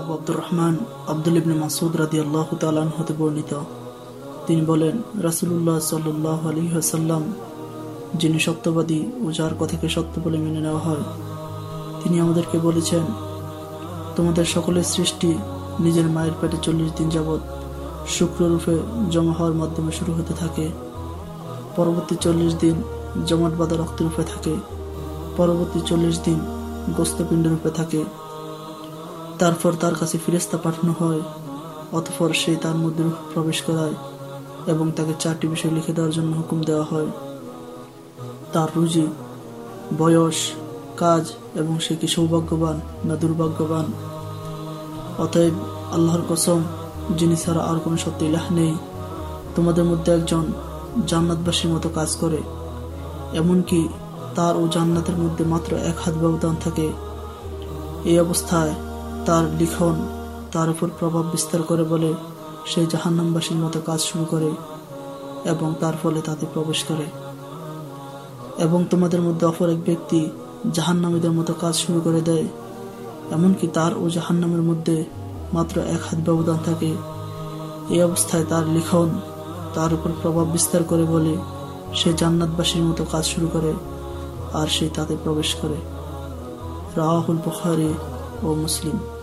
আবু আব্দুর রহমান আব্দুল ইবনে মাসুদ রাদি আল্লাহ তালান হতে বর্ণিত। তিনি বলেন রাসুল্লাহ সাল্লাহ আলী হাসাল্লাম যিনি সত্যবাদী ও যার কথাকে সত্য বলে মেনে নেওয়া হয়, তিনি আমাদেরকে বলেছেন, তোমাদের সকলের সৃষ্টি নিজের মায়ের পেটে চল্লিশ দিন যাবৎ শুক্ররূপে জমা হওয়ার মাধ্যমে শুরু হতে থাকে। পরবর্তী চল্লিশ দিন জমাট বাঁধা রক্তরূপে থাকে। পরবর্তী চল্লিশ দিন গোস্তপিণ্ড রূপে থাকে। তারপর তার কাছে ফিরেস্তা পাঠানো হয়, অতপর সে তার মধ্যে প্রবেশ করায় এবং তাকে চারটি বিষয় লিখে দেওয়ার জন্য হুকুম দেওয়া হয়। তার রুজি, বয়স, কাজ এবং সে কি সৌভাগ্যবান না দুর্ভাগ্যবান? অতএব আল্লাহর কসম, যিনি ছাড়া আর কোনো সত্য ইলাহ নেই, তোমাদের মধ্যে একজন জান্নাতবাসীর মতো কাজ করে। এমনকি তার ও জান্নাতের মধ্যে মাত্র এক হাত ব্যবধান থাকে। এই অবস্থায় তার লিখন, তার উপর প্রভাব বিস্তার করে বলে সে জাহান্নামবাসীর মতো কাজ শুরু করে এবং তার ফলে তাতে প্রবেশ করে। এবং তোমাদের মধ্যে অপর এক ব্যক্তি জাহান্নামীদের মতো কাজ শুরু করে দেয়, এমনকি তার ও জাহান্নামের মধ্যে মাত্র এক হাত ব্যবধান থাকে। এই অবস্থায় তার লিখন, তার উপর প্রভাব বিস্তার করে বলে সে জান্নাতবাসীর মতো কাজ শুরু করে আর সে তাতে প্রবেশ করে। রাহুল বুখারি ও মুসলিম